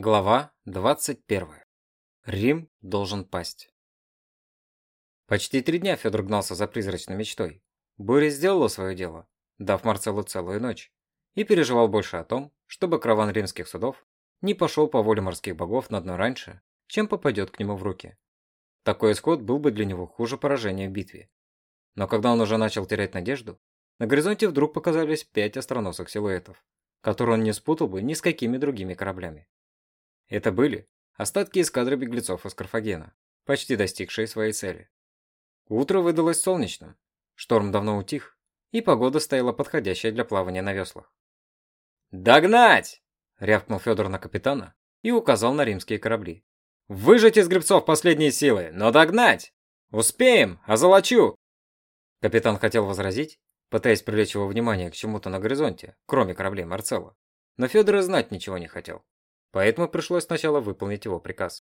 Глава 21. Рим должен пасть. Почти три дня Федор гнался за призрачной мечтой. Буря сделала свое дело, дав Марцеллу целую ночь, и переживал больше о том, чтобы караван римских судов не пошел по воле морских богов на дно раньше, чем попадет к нему в руки. Такой исход был бы для него хуже поражения в битве. Но когда он уже начал терять надежду, на горизонте вдруг показались пять остроносых силуэтов, которые он не спутал бы ни с какими другими кораблями. Это были остатки эскадры беглецов из Карфагена, почти достигшие своей цели. Утро выдалось солнечным, шторм давно утих, и погода стояла подходящая для плавания на веслах. «Догнать!» – рявкнул Федор на капитана и указал на римские корабли. «Выжать из гребцов последние силы, но догнать! Успеем, озолочу!» Капитан хотел возразить, пытаясь привлечь его внимание к чему-то на горизонте, кроме кораблей Марцелла. Но Федор и знать ничего не хотел. Поэтому пришлось сначала выполнить его приказ.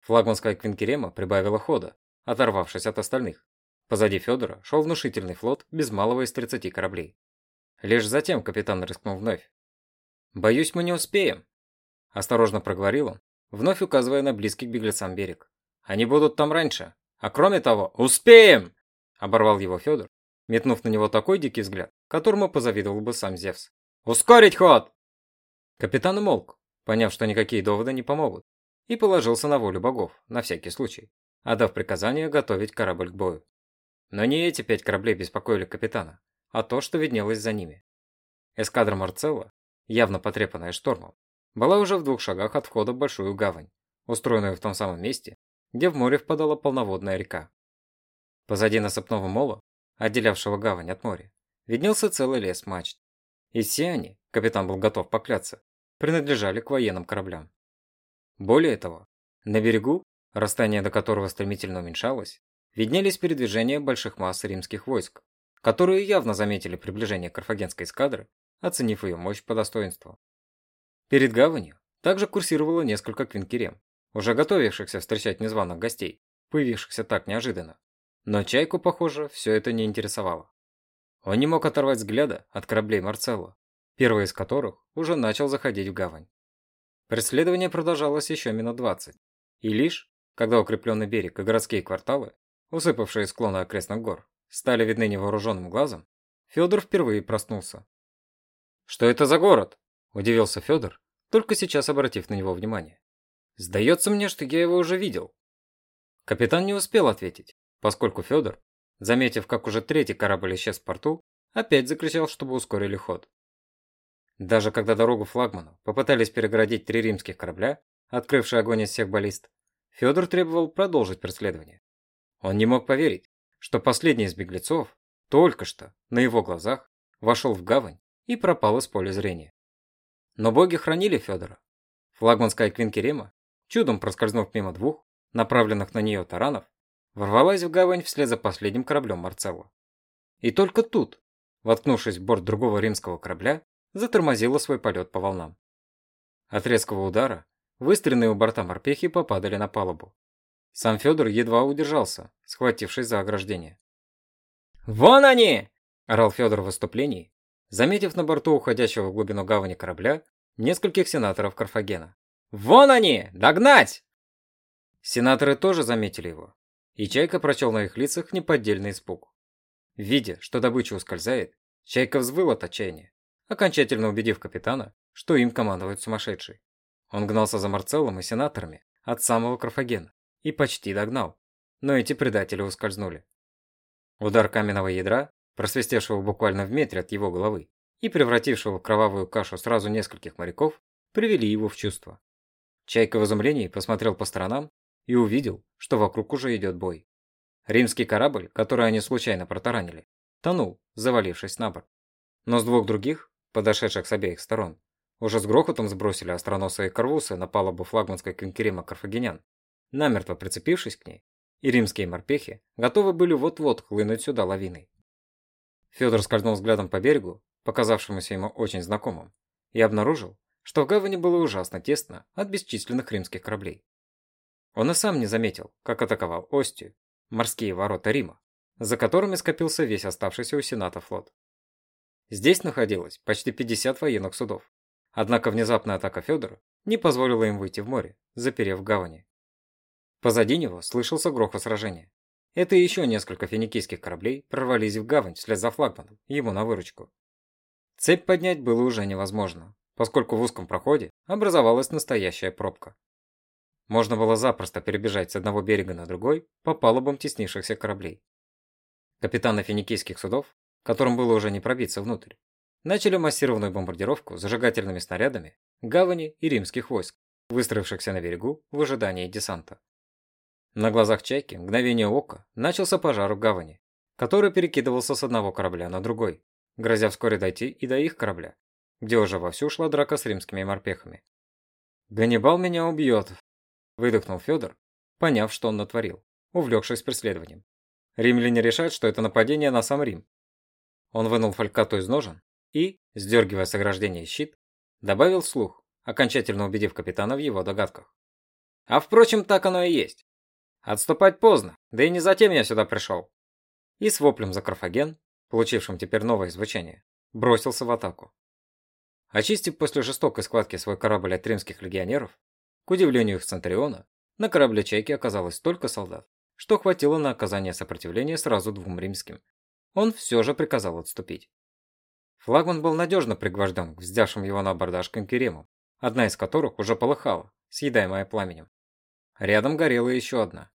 Флагманская Квинкерема прибавила хода, оторвавшись от остальных. Позади Федора шел внушительный флот без малого из 30 кораблей. Лишь затем капитан рискнул вновь. «Боюсь, мы не успеем», – осторожно проговорил он, вновь указывая на близкий к беглецам берег. «Они будут там раньше. А кроме того, успеем!» – оборвал его Федор, метнув на него такой дикий взгляд, которому позавидовал бы сам Зевс. «Ускорить ход!» Капитан умолк, поняв, что никакие доводы не помогут, и положился на волю богов, на всякий случай, отдав приказание готовить корабль к бою. Но не эти пять кораблей беспокоили капитана, а то, что виднелось за ними. Эскадра Марцелла, явно потрепанная штормом, была уже в двух шагах от входа в Большую гавань, устроенную в том самом месте, где в море впадала полноводная река. Позади насыпного мола, отделявшего гавань от моря, виднелся целый лес мачт. И все они, капитан был готов покляться, принадлежали к военным кораблям. Более того, на берегу, расстояние до которого стремительно уменьшалось, виднелись передвижения больших масс римских войск, которые явно заметили приближение карфагенской эскадры, оценив ее мощь по достоинству. Перед гаванью также курсировало несколько квинкерем, уже готовившихся встречать незваных гостей, появившихся так неожиданно. Но Чайку, похоже, все это не интересовало. Он не мог оторвать взгляда от кораблей Марцелло, первый из которых уже начал заходить в гавань. Преследование продолжалось еще минут 20, и лишь, когда укрепленный берег и городские кварталы, усыпавшие склоны окрестных гор, стали видны невооруженным глазом, Федор впервые проснулся. «Что это за город?» – удивился Федор, только сейчас обратив на него внимание. «Сдается мне, что я его уже видел». Капитан не успел ответить, поскольку Федор, заметив, как уже третий корабль исчез в порту, опять закричал, чтобы ускорили ход. Даже когда дорогу флагману попытались перегородить три римских корабля, открывшие огонь из всех баллист, Федор требовал продолжить преследование. Он не мог поверить, что последний из беглецов только что, на его глазах, вошел в гавань и пропал из поля зрения. Но боги хранили Федора. Флагманская Квинкерема, чудом проскользнув мимо двух, направленных на нее таранов, ворвалась в гавань вслед за последним кораблем Марцелла. И только тут, воткнувшись в борт другого римского корабля, затормозила свой полет по волнам. От резкого удара выстреленные у борта морпехи попадали на палубу. Сам Федор едва удержался, схватившись за ограждение. «Вон они!» – орал Федор в выступлении, заметив на борту уходящего в глубину гавани корабля нескольких сенаторов Карфагена. «Вон они! Догнать!» Сенаторы тоже заметили его, и Чайка прочел на их лицах неподдельный испуг. Видя, что добыча ускользает, Чайка взвыл от отчаяния окончательно убедив капитана, что им командует сумасшедший. Он гнался за Марцеллом и сенаторами от самого Карфагена и почти догнал, но эти предатели ускользнули. Удар каменного ядра, просвистевшего буквально в метре от его головы и превратившего в кровавую кашу сразу нескольких моряков, привели его в чувство. Чайка в изумлении посмотрел по сторонам и увидел, что вокруг уже идет бой. Римский корабль, который они случайно протаранили, тонул, завалившись на борт. Но с двух других подошедших с обеих сторон, уже с грохотом сбросили остроносые корвусы на палубу флагманской конкерема карфагенян, намертво прицепившись к ней, и римские морпехи готовы были вот-вот хлынуть сюда лавиной. Федор скользнул взглядом по берегу, показавшемуся ему очень знакомым, и обнаружил, что в гавани было ужасно тесно от бесчисленных римских кораблей. Он и сам не заметил, как атаковал Остию, морские ворота Рима, за которыми скопился весь оставшийся у Сената флот. Здесь находилось почти 50 военных судов. Однако внезапная атака Федора не позволило им выйти в море, заперев гавани. Позади него слышался грохот сражения. Это еще несколько финикийских кораблей прорвались в гавань вслед за флагманом, ему на выручку. Цепь поднять было уже невозможно, поскольку в узком проходе образовалась настоящая пробка. Можно было запросто перебежать с одного берега на другой по палубам теснившихся кораблей. Капитаны финикийских судов, которым было уже не пробиться внутрь, начали массированную бомбардировку зажигательными снарядами гавани и римских войск, выстроившихся на берегу в ожидании десанта. На глазах чайки мгновение ока начался пожар в гавани, который перекидывался с одного корабля на другой, грозя вскоре дойти и до их корабля, где уже вовсю шла драка с римскими морпехами. «Ганнибал меня убьет», выдохнул Федор, поняв, что он натворил, увлекшись преследованием. Римляне решают, что это нападение на сам Рим. Он вынул фалькату из ножен и, сдергивая с ограждения щит, добавил слух, окончательно убедив капитана в его догадках. А впрочем, так оно и есть. Отступать поздно, да и не затем я сюда пришел. И с воплем за Карфаген, получившим теперь новое звучание, бросился в атаку. Очистив после жестокой схватки свой корабль от римских легионеров, к удивлению их Центуриона, на корабле «Чайки» оказалось столько солдат, что хватило на оказание сопротивления сразу двум римским. Он все же приказал отступить. Флагман был надежно пригвожден к вздявшим его на абордаж конкеремам, одна из которых уже полыхала, съедаемая пламенем. Рядом горела еще одна.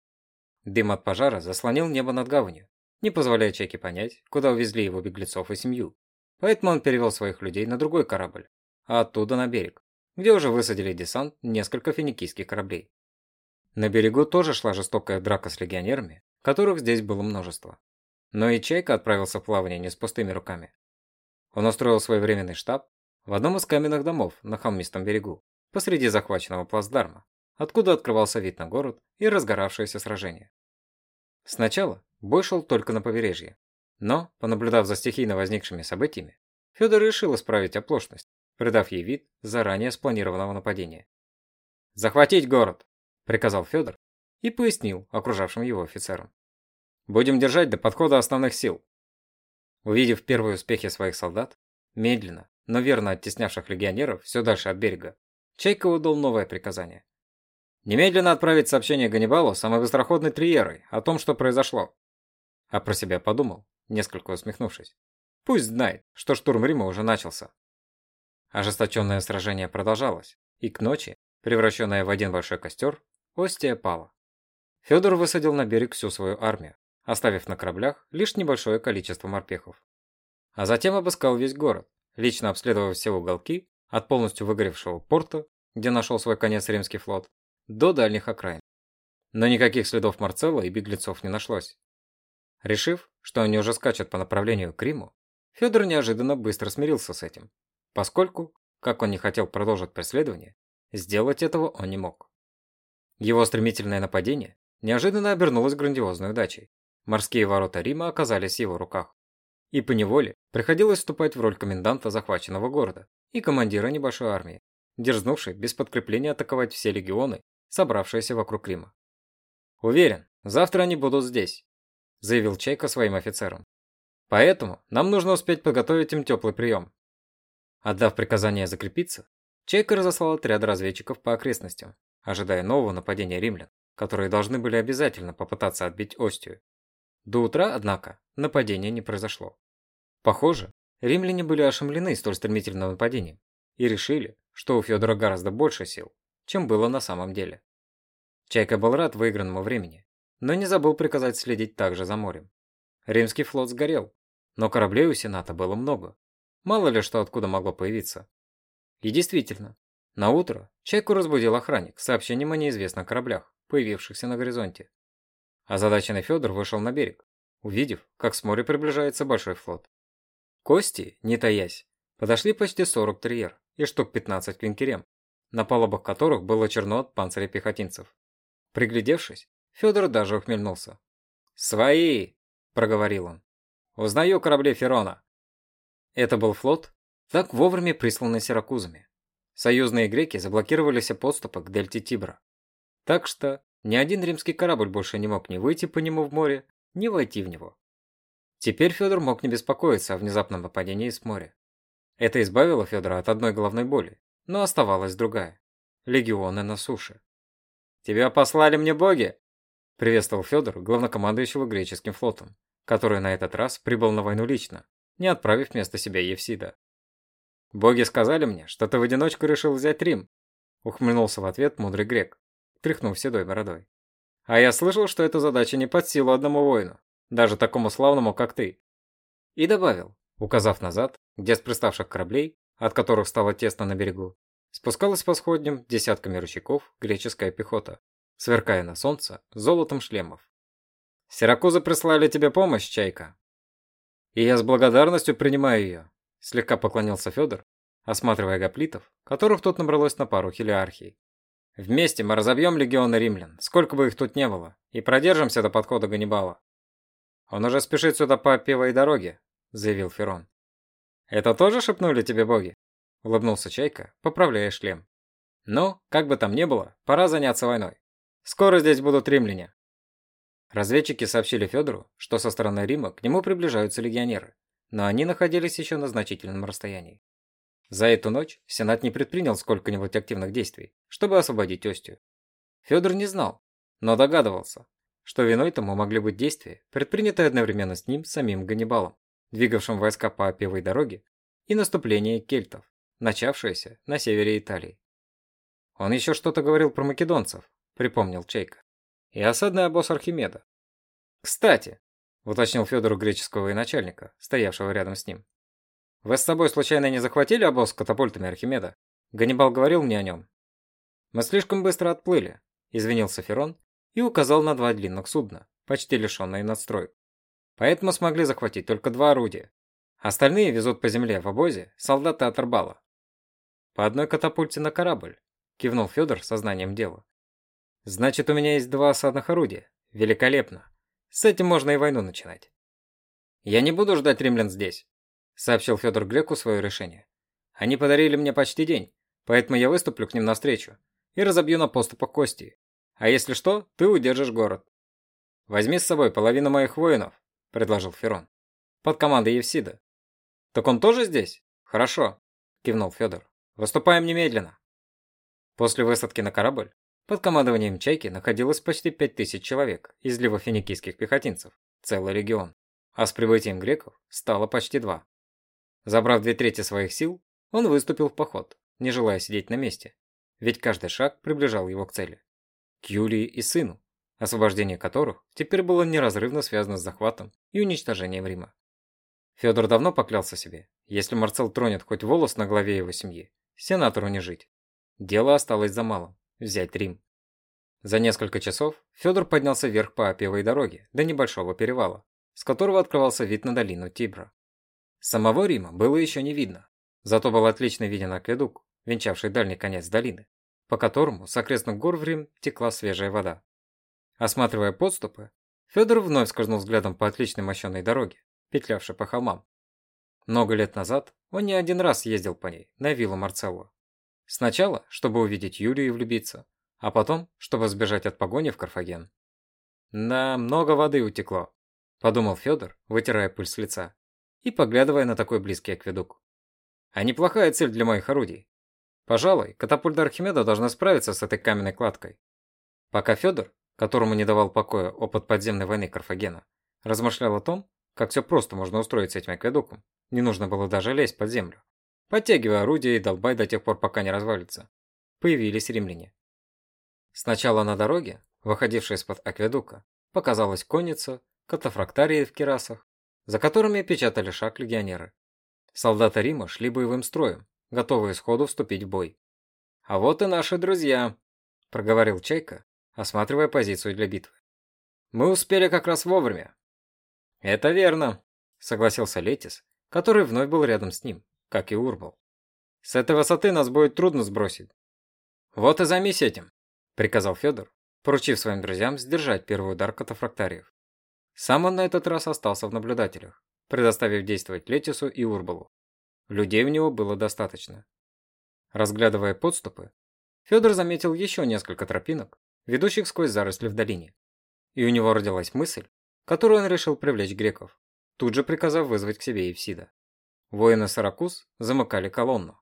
Дым от пожара заслонил небо над гаванью, не позволяя Чайке понять, куда увезли его беглецов и семью. Поэтому он перевел своих людей на другой корабль, а оттуда на берег где уже высадили десант несколько финикийских кораблей. На берегу тоже шла жестокая драка с легионерами, которых здесь было множество. Но и Чайка отправился в плавание не с пустыми руками. Он устроил свой временный штаб в одном из каменных домов на холмистом берегу, посреди захваченного плацдарма, откуда открывался вид на город и разгоравшееся сражение. Сначала бой шел только на побережье, но, понаблюдав за стихийно возникшими событиями, Федор решил исправить оплошность придав ей вид заранее спланированного нападения. «Захватить город!» – приказал Федор и пояснил окружавшим его офицерам. «Будем держать до подхода основных сил». Увидев первые успехи своих солдат, медленно, но верно оттеснявших легионеров все дальше от берега, Чайка выдал новое приказание. Немедленно отправить сообщение Ганнибалу самой быстроходной триерой о том, что произошло. А про себя подумал, несколько усмехнувшись. Пусть знает, что штурм Рима уже начался. Ожесточенное сражение продолжалось, и к ночи, превращенная в один большой костер, Остия пала. Федор высадил на берег всю свою армию, оставив на кораблях лишь небольшое количество морпехов. А затем обыскал весь город, лично обследовав все уголки, от полностью выгоревшего порта, где нашел свой конец римский флот, до дальних окраин. Но никаких следов Марцелла и беглецов не нашлось. Решив, что они уже скачут по направлению к Риму, Федор неожиданно быстро смирился с этим поскольку, как он не хотел продолжить преследование, сделать этого он не мог. Его стремительное нападение неожиданно обернулось грандиозной удачей. Морские ворота Рима оказались в его руках. И поневоле приходилось вступать в роль коменданта захваченного города и командира небольшой армии, дерзнувшей без подкрепления атаковать все легионы, собравшиеся вокруг Рима. «Уверен, завтра они будут здесь», – заявил Чайка своим офицерам. «Поэтому нам нужно успеть подготовить им теплый прием. Отдав приказание закрепиться, Чайка разослал отряд разведчиков по окрестностям, ожидая нового нападения римлян, которые должны были обязательно попытаться отбить Остию. До утра, однако, нападения не произошло. Похоже, римляне были ошеломлены столь стремительным нападением и решили, что у Федора гораздо больше сил, чем было на самом деле. Чайка был рад выигранному времени, но не забыл приказать следить также за морем. Римский флот сгорел, но кораблей у Сената было много, Мало ли что откуда могло появиться. И действительно, на утро Чайку разбудил охранник с сообщением о неизвестных кораблях, появившихся на горизонте. Озадаченный Федор вышел на берег, увидев, как с моря приближается большой флот. Кости, не таясь, подошли почти 40 триер и штук 15 клинкерем, на палубах которых было черно от панциря пехотинцев. Приглядевшись, Федор даже ухмельнулся. «Свои!» – проговорил он. «Узнаю корабли Ферона. Это был флот, так вовремя присланный сиракузами. Союзные греки заблокировали все подступы к дельте Тибра. Так что ни один римский корабль больше не мог ни выйти по нему в море, ни войти в него. Теперь Федор мог не беспокоиться о внезапном нападении с моря. Это избавило Федора от одной головной боли, но оставалась другая. легионы на суше. «Тебя послали мне боги!» – приветствовал Федор, главнокомандующего греческим флотом, который на этот раз прибыл на войну лично, не отправив вместо себя Евсида. «Боги сказали мне, что ты в одиночку решил взять Рим», – ухмыльнулся в ответ мудрый грек, тряхнув седой бородой. «А я слышал, что эта задача не под силу одному воину, даже такому славному, как ты». И добавил, указав назад, где с приставших кораблей, от которых стало тесно на берегу, спускалась по сходням десятками ручейков греческая пехота, сверкая на солнце золотом шлемов. «Сиракузы прислали тебе помощь, Чайка!» «И я с благодарностью принимаю ее», – слегка поклонился Федор, осматривая гоплитов, которых тут набралось на пару хелиархий. «Вместе мы разобьем легионы римлян, сколько бы их тут не было, и продержимся до подхода Ганнибала». «Он уже спешит сюда по пивой дороге», – заявил Ферон. «Это тоже шепнули тебе боги?» – улыбнулся Чайка, поправляя шлем. «Ну, как бы там ни было, пора заняться войной. Скоро здесь будут римляне». Разведчики сообщили Федору, что со стороны Рима к нему приближаются легионеры, но они находились еще на значительном расстоянии. За эту ночь Сенат не предпринял сколько-нибудь активных действий, чтобы освободить Остию. Федор не знал, но догадывался, что виной тому могли быть действия, предпринятые одновременно с ним самим Ганнибалом, двигавшим войска по Апиевой дороге, и наступление кельтов, начавшееся на севере Италии. Он еще что-то говорил про македонцев, припомнил Чейка, и осадный обоз Архимеда. Кстати, уточнил Федор греческого военачальника, стоявшего рядом с ним. Вы с собой случайно не захватили обоз с катапультами Архимеда? Ганнибал говорил мне о нем. Мы слишком быстро отплыли, извинился Ферон и указал на два длинных судна, почти лишенные надстроек. Поэтому смогли захватить только два орудия. Остальные везут по земле в обозе солдаты от Арбала. По одной катапульте на корабль, кивнул Федор сознанием дела. Значит, у меня есть два осадных орудия. Великолепно. С этим можно и войну начинать. Я не буду ждать римлян здесь, сообщил Федор Греку свое решение. Они подарили мне почти день, поэтому я выступлю к ним навстречу и разобью на поступах кости. А если что, ты удержишь город. Возьми с собой половину моих воинов, предложил Ферон. Под командой Евсида. Так он тоже здесь? Хорошо, кивнул Федор. Выступаем немедленно. После высадки на корабль под командованием Чайки находилось почти 5000 человек из ливофиникийских пехотинцев, целый регион. А с прибытием греков стало почти два. Забрав две трети своих сил, он выступил в поход, не желая сидеть на месте, ведь каждый шаг приближал его к цели к Юлии и сыну, освобождение которых теперь было неразрывно связано с захватом и уничтожением Рима. Федор давно поклялся себе, если Марцел тронет хоть волос на главе его семьи, сенатору не жить. Дело осталось за малым – взять Рим. За несколько часов Федор поднялся вверх по Апиевой дороге до небольшого перевала, с которого открывался вид на долину Тибра. Самого Рима было еще не видно, зато был отлично виден акведук, венчавший дальний конец долины, по которому с окрестных гор в Рим текла свежая вода. Осматривая подступы, Федор вновь скользнул взглядом по отличной мощенной дороге, петлявшей по холмам. Много лет назад он не один раз ездил по ней, на виллу Марцелло. Сначала, чтобы увидеть Юлию и влюбиться, а потом, чтобы сбежать от погони в Карфаген. «Да, много воды утекло», – подумал Федор, вытирая пыль с лица и поглядывая на такой близкий акведук. «А неплохая цель для моих орудий. Пожалуй, катапульта Архимеда должна справиться с этой каменной кладкой. Пока Федор, которому не давал покоя опыт подземной войны Карфагена, размышлял о том, как все просто можно устроить с этим акведуком, не нужно было даже лезть под землю, подтягивая орудие и долбай до тех пор, пока не развалится, появились римляне. Сначала на дороге, выходившей из-под акведука, показалась конница, катафрактарии в кирасах, за которыми печатали шаг легионеры. Солдаты Рима шли боевым строем, готовые сходу вступить в бой. «А вот и наши друзья», – проговорил Чайка, осматривая позицию для битвы. «Мы успели как раз вовремя». «Это верно», – согласился Летис, который вновь был рядом с ним, как и Урбал. «С этой высоты нас будет трудно сбросить». «Вот и займись этим», – приказал Федор, поручив своим друзьям сдержать первый удар катафрактариев. Сам он на этот раз остался в наблюдателях, предоставив действовать Летису и Урбалу. Людей у него было достаточно. Разглядывая подступы, Федор заметил еще несколько тропинок, ведущих сквозь заросли в долине. И у него родилась мысль, которую он решил привлечь греков, тут же приказав вызвать к себе Евсида. Воины Саракус замыкали колонну.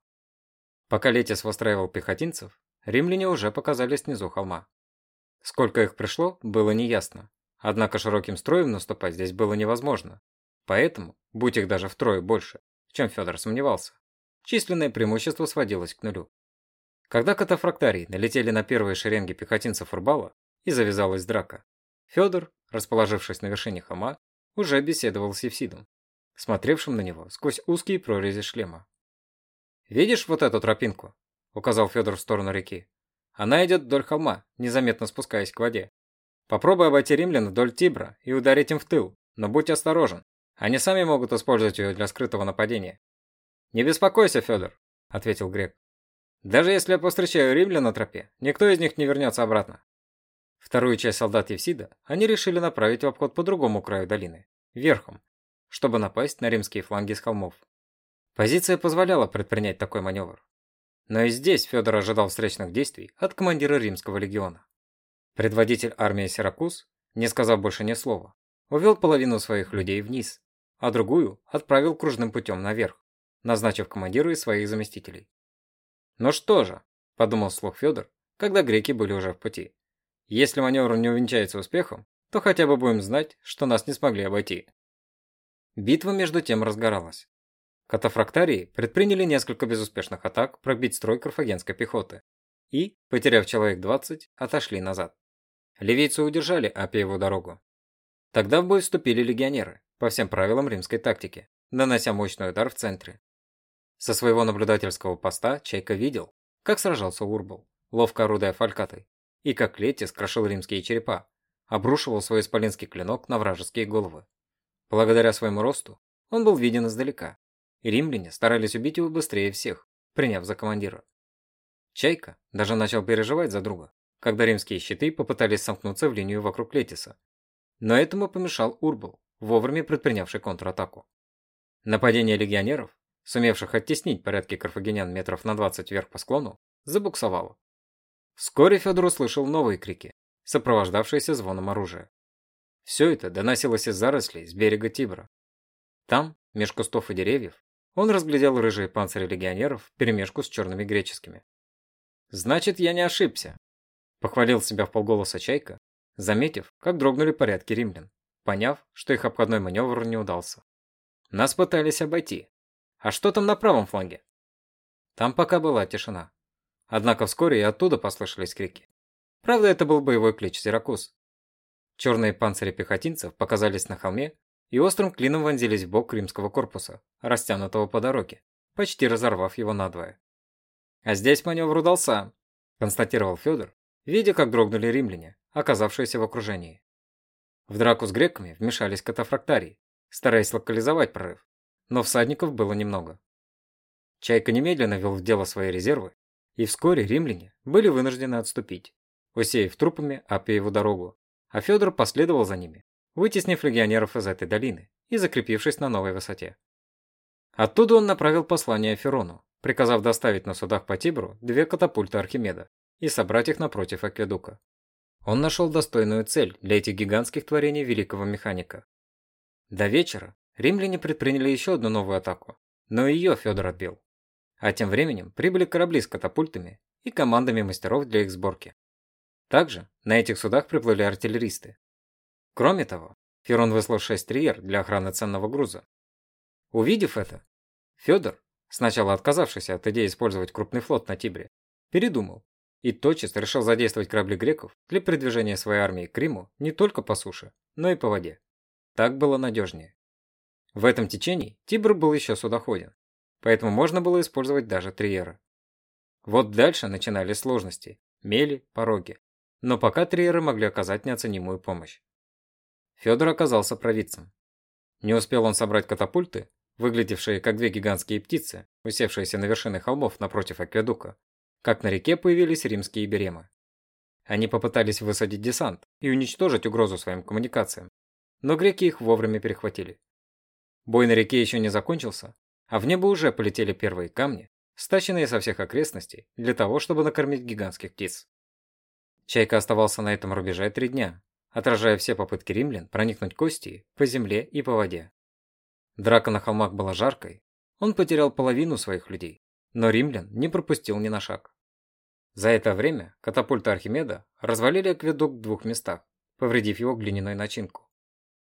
Пока Летис выстраивал пехотинцев, римляне уже показались внизу холма. Сколько их пришло, было неясно. Однако широким строем наступать здесь было невозможно. Поэтому, будь их даже втрое больше, в чем Федор сомневался, численное преимущество сводилось к нулю. Когда катафрактарии налетели на первые шеренги пехотинцев Урбала и завязалась драка, Федор, расположившись на вершине холма, уже беседовал с Евсидом, смотревшим на него сквозь узкие прорези шлема. «Видишь вот эту тропинку?» – указал Федор в сторону реки. «Она идет вдоль холма, незаметно спускаясь к воде. Попробуй обойти римлян вдоль Тибра и ударить им в тыл, но будь осторожен. Они сами могут использовать ее для скрытого нападения». «Не беспокойся, Федор», – ответил Грек. «Даже если я повстречаю римлян на тропе, никто из них не вернется обратно». Вторую часть солдат Евсида они решили направить в обход по другому краю долины, верхом, чтобы напасть на римские фланги с холмов. Позиция позволяла предпринять такой маневр. Но и здесь Федор ожидал встречных действий от командира римского легиона. Предводитель армии Сиракуз, не сказав больше ни слова, увел половину своих людей вниз, а другую отправил кружным путем наверх, назначив командиру из своих заместителей. «Ну что же», – подумал слух Федор, когда греки были уже в пути. «Если маневр не увенчается успехом, то хотя бы будем знать, что нас не смогли обойти». Битва между тем разгоралась. Катафрактарии предприняли несколько безуспешных атак пробить строй карфагенской пехоты и, потеряв человек 20, отошли назад. Ливийцы удержали Апиеву дорогу. Тогда в бой вступили легионеры, по всем правилам римской тактики, нанося мощный удар в центре. Со своего наблюдательского поста Чайка видел, как сражался Урбал, ловко орудуя фалькатой, и как Летис крошил римские черепа, обрушивал свой исполинский клинок на вражеские головы. Благодаря своему росту он был виден издалека, и римляне старались убить его быстрее всех, приняв за командира. Чайка даже начал переживать за друга, когда римские щиты попытались сомкнуться в линию вокруг Летиса. Но этому помешал Урбал, вовремя предпринявший контратаку. Нападение легионеров, сумевших оттеснить порядки карфагенян метров на 20 вверх по склону, забуксовало. Вскоре Федор услышал новые крики, сопровождавшиеся звоном оружия. Все это доносилось из зарослей с берега Тибра. Там, меж кустов и деревьев, он разглядел рыжие панцири легионеров вперемешку с черными греческими. «Значит, я не ошибся», – похвалил себя в полголоса Чайка, заметив, как дрогнули порядки римлян, поняв, что их обходной маневр не удался. Нас пытались обойти. А что там на правом фланге? Там пока была тишина. Однако вскоре и оттуда послышались крики. Правда, это был боевой клич Сиракуз, Черные панцири пехотинцев показались на холме и острым клином вонзились в бок римского корпуса, растянутого по дороге, почти разорвав его надвое. «А здесь маневр удался», – констатировал Федор, видя, как дрогнули римляне, оказавшиеся в окружении. В драку с греками вмешались катафрактарии, стараясь локализовать прорыв, но всадников было немного. Чайка немедленно вел в дело свои резервы, и вскоре римляне были вынуждены отступить, усеяв трупами Апиеву дорогу а Федор последовал за ними, вытеснив легионеров из этой долины и закрепившись на новой высоте. Оттуда он направил послание Ферону, приказав доставить на судах по Тибру две катапульты Архимеда и собрать их напротив Акведука. Он нашел достойную цель для этих гигантских творений великого механика. До вечера римляне предприняли еще одну новую атаку, но ее Федор отбил. А тем временем прибыли корабли с катапультами и командами мастеров для их сборки. Также на этих судах приплыли артиллеристы. Кроме того, Ферон выслал шесть триер для охраны ценного груза. Увидев это, Федор, сначала отказавшийся от идеи использовать крупный флот на Тибре, передумал и тотчас решил задействовать корабли греков для передвижения своей армии к Риму не только по суше, но и по воде. Так было надежнее. В этом течении Тибр был еще судоходен, поэтому можно было использовать даже триеры. Вот дальше начинались сложности, мели, пороги но пока триеры могли оказать неоценимую помощь. Федор оказался провидцем. Не успел он собрать катапульты, выглядевшие как две гигантские птицы, усевшиеся на вершины холмов напротив акведука, как на реке появились римские беремы. Они попытались высадить десант и уничтожить угрозу своим коммуникациям, но греки их вовремя перехватили. Бой на реке еще не закончился, а в небо уже полетели первые камни, стащенные со всех окрестностей для того, чтобы накормить гигантских птиц. Чайка оставался на этом рубеже три дня, отражая все попытки римлян проникнуть кости по земле и по воде. Драка на холмах была жаркой, он потерял половину своих людей, но римлян не пропустил ни на шаг. За это время катапульты Архимеда развалили акведук в двух местах, повредив его глиняной начинку.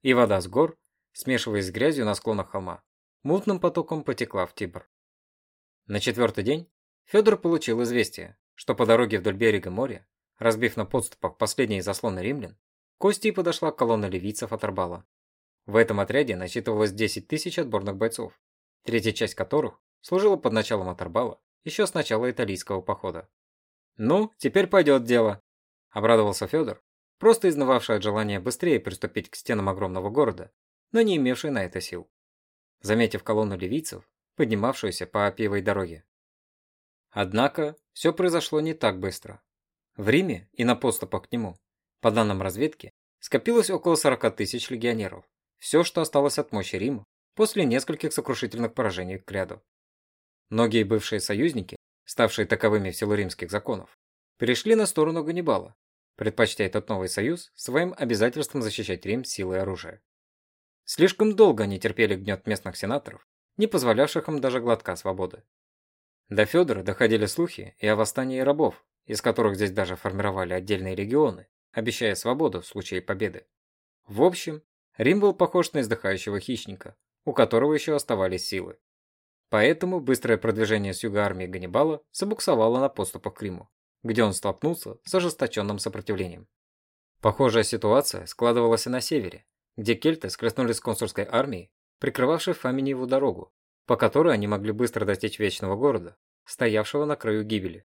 И вода с гор, смешиваясь с грязью на склонах холма, мутным потоком потекла в Тибр. На четвертый день Федор получил известие, что по дороге вдоль берега моря, разбив на подступах последние заслоны римлян, к Кости подошла колонна ливийцев от Арбала. В этом отряде насчитывалось 10 тысяч отборных бойцов, третья часть которых служила под началом Аторбала еще с начала италийского похода. «Ну, теперь пойдет дело», – обрадовался Федор, просто изнывавший от желания быстрее приступить к стенам огромного города, но не имевший на это сил. Заметив колонну ливийцев, поднимавшуюся по Апиевой дороге. Однако, все произошло не так быстро. В Риме и на подступах к нему, по данным разведки, скопилось около 40 тысяч легионеров, все, что осталось от мощи Рима после нескольких сокрушительных поражений к ряду. Многие бывшие союзники, ставшие таковыми в силу римских законов, перешли на сторону Ганнибала, предпочтя этот новый союз своим обязательством защищать Рим силой оружия. Слишком долго они терпели гнет местных сенаторов, не позволявших им даже глотка свободы. До Федора доходили слухи и о восстании рабов, из которых здесь даже формировали отдельные регионы, обещая свободу в случае победы. В общем, Рим был похож на издыхающего хищника, у которого еще оставались силы. Поэтому быстрое продвижение с юга армии Ганнибала забуксовало на подступах к Риму, где он столкнулся с ожесточенным сопротивлением. Похожая ситуация складывалась и на севере, где кельты скрестнулись с консульской армией, прикрывавшей Фаминиеву дорогу, по которой они могли быстро достичь Вечного города, стоявшего на краю гибели.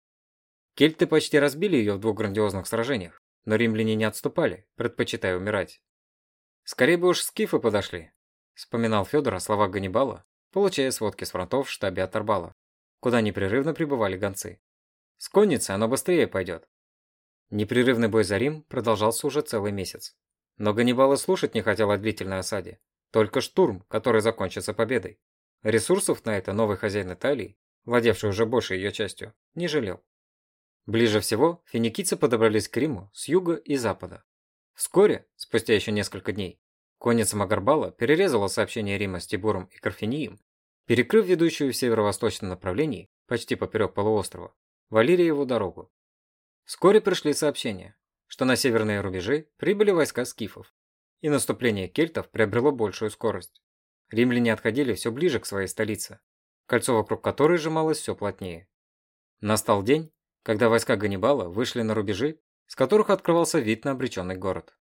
Кельты почти разбили ее в двух грандиозных сражениях, но римляне не отступали, предпочитая умирать. «Скорее бы уж скифы подошли», – вспоминал Федор о словах Ганнибала, получая сводки с фронтов в штабе Аторбала, куда непрерывно прибывали гонцы. С конницей оно быстрее пойдет. Непрерывный бой за Рим продолжался уже целый месяц. Но Ганнибал и слушать не хотел о длительной осаде, только штурм, который закончится победой. Ресурсов на это новый хозяин Италии, владевший уже большей ее частью, не жалел. Ближе всего финикийцы подобрались к Риму с юга и запада. Вскоре, спустя еще несколько дней, конница Магарбала перерезала сообщение Рима с Тибуром и Карфинием, перекрыв ведущую в северо-восточном направлении, почти поперек полуострова, Валериеву дорогу. Вскоре пришли сообщения, что на северные рубежи прибыли войска скифов, и наступление кельтов приобрело большую скорость. Римляне отходили все ближе к своей столице, кольцо вокруг которой сжималось все плотнее. Настал день, когда войска Ганнибала вышли на рубежи, с которых открывался вид на обреченный город.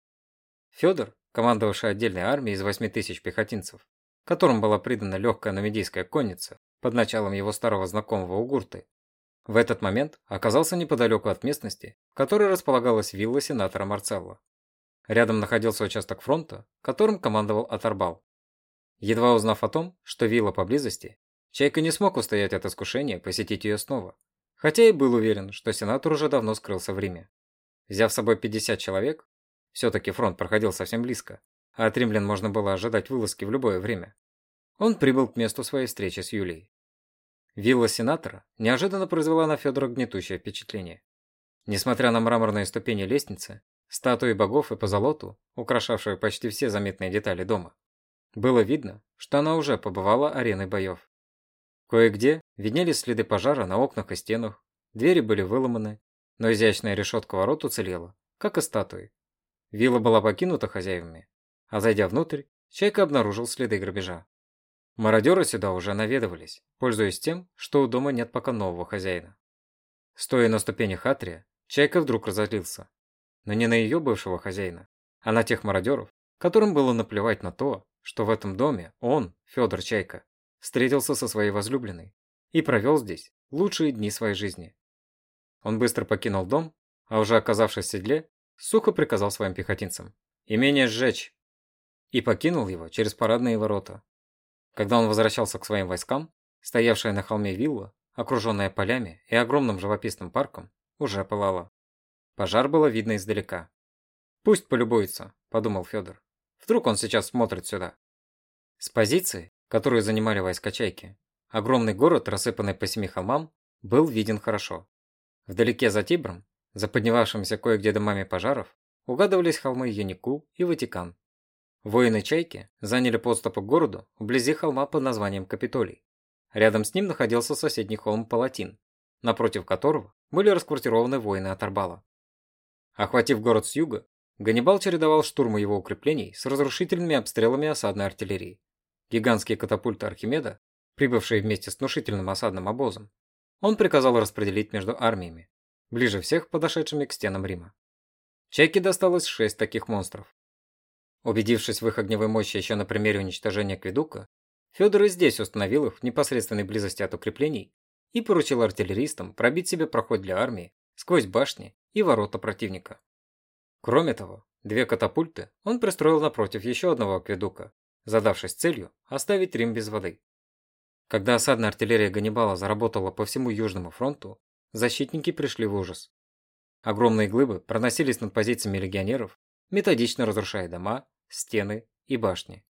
Федор, командовавший отдельной армией из 8 тысяч пехотинцев, которым была придана легкая номидийская конница под началом его старого знакомого Угурты, в этот момент оказался неподалеку от местности, в которой располагалась вилла сенатора Марцелло. Рядом находился участок фронта, которым командовал Аторбал. Едва узнав о том, что вилла поблизости, Чайка не смог устоять от искушения посетить ее снова, хотя и был уверен, что сенатор уже давно скрылся в Риме. Взяв с собой 50 человек, все-таки фронт проходил совсем близко, а от римлян можно было ожидать вылазки в любое время, он прибыл к месту своей встречи с Юлией. Вилла сенатора неожиданно произвела на Федора гнетущее впечатление. Несмотря на мраморные ступени лестницы, статуи богов и позолоту, украшавшие почти все заметные детали дома, было видно, что она уже побывала ареной боев. Кое-где виднелись следы пожара на окнах и стенах, двери были выломаны, но изящная решетка ворот уцелела, как и статуи. Вилла была покинута хозяевами, а зайдя внутрь, Чайка обнаружил следы грабежа. Мародеры сюда уже наведывались, пользуясь тем, что у дома нет пока нового хозяина. Стоя на ступенях Атрия, Чайка вдруг разозлился. Но не на ее бывшего хозяина, а на тех мародеров, которым было наплевать на то, что в этом доме он, Федор Чайка, встретился со своей возлюбленной и провел здесь лучшие дни своей жизни. Он быстро покинул дом, а уже оказавшись в седле, сухо приказал своим пехотинцам «Имение сжечь!» И покинул его через парадные ворота, когда он возвращался к своим войскам, стоявшая на холме вилла, окруженная полями и огромным живописным парком, уже пылала. Пожар было видно издалека. «Пусть полюбуется», – подумал Федор. «Вдруг он сейчас смотрит сюда». С позиции, которую занимали войска Чайки, огромный город, рассыпанный по семи холмам, был виден хорошо. Вдалеке за Тибром, за поднявшимися кое-где домами пожаров, угадывались холмы Янику и Ватикан. Воины Чайки заняли подступы к городу вблизи холма под названием Капитолий. Рядом с ним находился соседний холм Палатин, напротив которого были расквартированы воины от. Охватив город с юга, Ганнибал чередовал штурмы его укреплений с разрушительными обстрелами осадной артиллерии. Гигантские катапульты Архимеда, прибывшие вместе с внушительным осадным обозом, он приказал распределить между армиями, ближе всех подошедшими к стенам Рима. Чайке досталось шесть таких монстров. Убедившись в их огневой мощи еще на примере уничтожения Кведука, Федор и здесь установил их в непосредственной близости от укреплений и поручил артиллеристам пробить себе проход для армии сквозь башни и ворота противника. Кроме того, две катапульты он пристроил напротив еще одного акведука, задавшись целью оставить Рим без воды. Когда осадная артиллерия Ганнибала заработала по всему Южному фронту, защитники пришли в ужас. Огромные глыбы проносились над позициями легионеров, методично разрушая дома, стены и башни.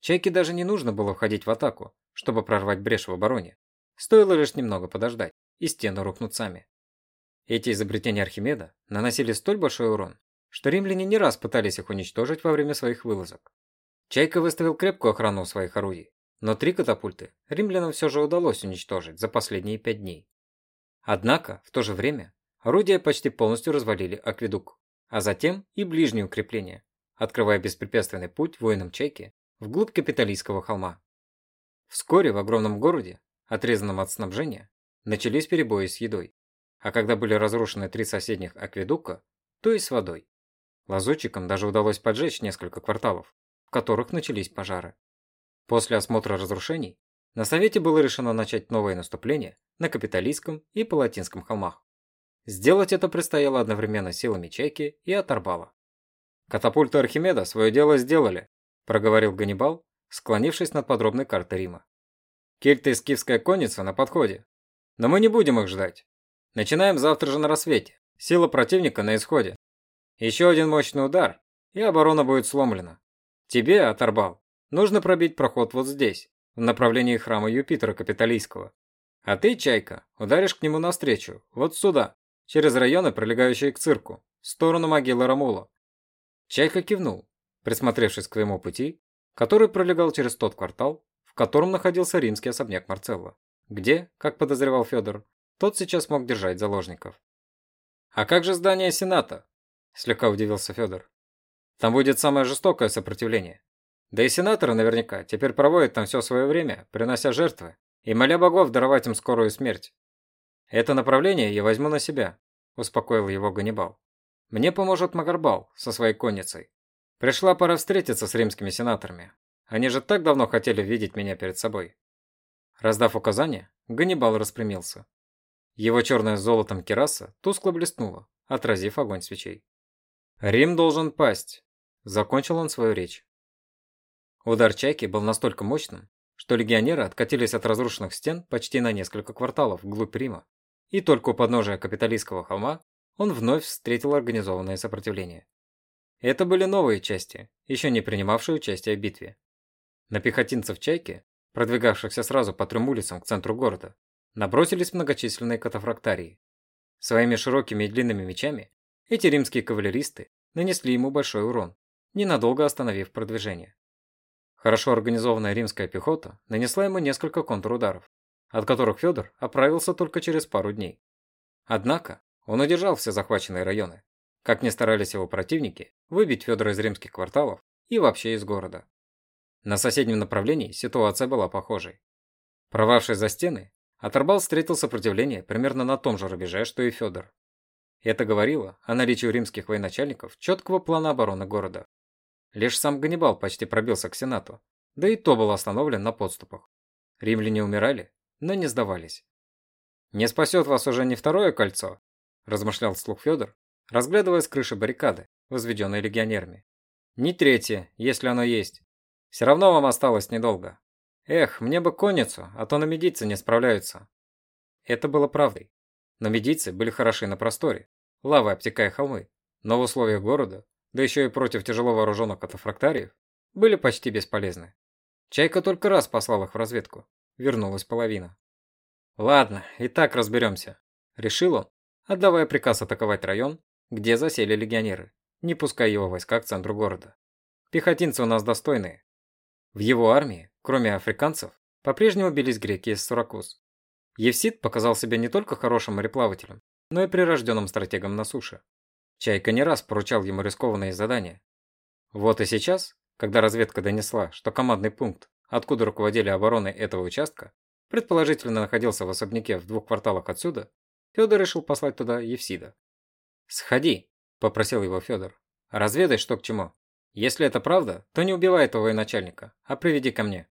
Чайке даже не нужно было входить в атаку, чтобы прорвать брешь в обороне. Стоило лишь немного подождать, и стены рухнут сами. Эти изобретения Архимеда наносили столь большой урон, что римляне не раз пытались их уничтожить во время своих вылазок. Чайка выставил крепкую охрану у своих орудий, но три катапульты римлянам все же удалось уничтожить за последние пять дней. Однако, в то же время, орудия почти полностью развалили акведук, а затем и ближние укрепления, открывая беспрепятственный путь воинам Чайки вглубь капиталистского холма. Вскоре в огромном городе, отрезанном от снабжения, начались перебои с едой, а когда были разрушены три соседних акведука, то и с водой. Лазутчикам даже удалось поджечь несколько кварталов, в которых начались пожары. После осмотра разрушений на Совете было решено начать новое наступление на Капитолийском и Палатинском холмах. Сделать это предстояло одновременно силами Чайки и Аторбала. «Катапульты Архимеда свое дело сделали», – проговорил Ганнибал, склонившись над подробной картой Рима. «Кельта и скифская конница на подходе. Но мы не будем их ждать. Начинаем завтра же на рассвете. Сила противника на исходе. Еще один мощный удар, и оборона будет сломлена. Тебе, Аторбал, нужно пробить проход вот здесь, в направлении храма Юпитера Капитолийского. А ты, Чайка, ударишь к нему навстречу, вот сюда, через районы, прилегающие к цирку, в сторону могилы Рамула. Чайка кивнул, присмотревшись к своему пути, который пролегал через тот квартал, в котором находился римский особняк Марцелла, где, как подозревал Федор, тот сейчас мог держать заложников. «А как же здание Сената?» – слегка удивился Федор. «Там будет самое жестокое сопротивление. Да и сенаторы наверняка теперь проводят там все свое время, принося жертвы и моля богов даровать им скорую смерть. Это направление я возьму на себя, успокоил его Ганнибал. Мне поможет Магарбал со своей конницей. Пришла пора встретиться с римскими сенаторами. Они же так давно хотели видеть меня перед собой. Раздав указание, Ганнибал распрямился. Его черная золотом кераса тускло блеснула, отразив огонь свечей. «Рим должен пасть», – закончил он свою речь. Удар чайки был настолько мощным, что легионеры откатились от разрушенных стен почти на несколько кварталов вглубь Рима и только у подножия капиталистского холма он вновь встретил организованное сопротивление. Это были новые части, еще не принимавшие участие в битве. На пехотинцев «Чайки», продвигавшихся сразу по трем улицам к центру города, набросились многочисленные катафрактарии. Своими широкими и длинными мечами эти римские кавалеристы нанесли ему большой урон, ненадолго остановив продвижение. Хорошо организованная римская пехота нанесла ему несколько контрударов, от которых Федор оправился только через пару дней. Однако он удержал все захваченные районы, как ни старались его противники выбить Федора из римских кварталов и вообще из города. На соседнем направлении ситуация была похожей. Провавшись за стены, Оторбал встретил сопротивление примерно на том же рубеже, что и Федор. Это говорило о наличии у римских военачальников четкого плана обороны города. Лишь сам Ганнибал почти пробился к Сенату, да и то был остановлен на подступах. Римляне умирали, но не сдавались. «Не спасет вас уже не второе кольцо», – размышлял вслух Федор, разглядывая с крыши баррикады, возведенные легионерами. «Не третье, если оно есть. Все равно вам осталось недолго. Эх, мне бы конницу, а то на медийцы не справляются». Это было правдой. Но медийцы были хороши на просторе, лавой обтекая холмы, но в условиях города, да еще и против тяжело вооруженных катафрактариев, были почти бесполезны. Чайка только раз послал их в разведку, вернулась половина. «Ладно, и так разберемся», – решил он, отдавая приказ атаковать район, где засели легионеры, не пуская его войска к центру города. Пехотинцы у нас достойные. В его армии, кроме африканцев, по-прежнему бились греки из Суракус. Евсид показал себя не только хорошим мореплавателем, но и прирожденным стратегом на суше. Чайка не раз поручал ему рискованные задания. Вот и сейчас, когда разведка донесла, что командный пункт, откуда руководили обороной этого участка, предположительно находился в особняке в двух кварталах отсюда, Федор решил послать туда Евсида. «Сходи», – попросил его Федор. «Разведай, что к чему. Если это правда, то не убивай этого начальника, а приведи ко мне».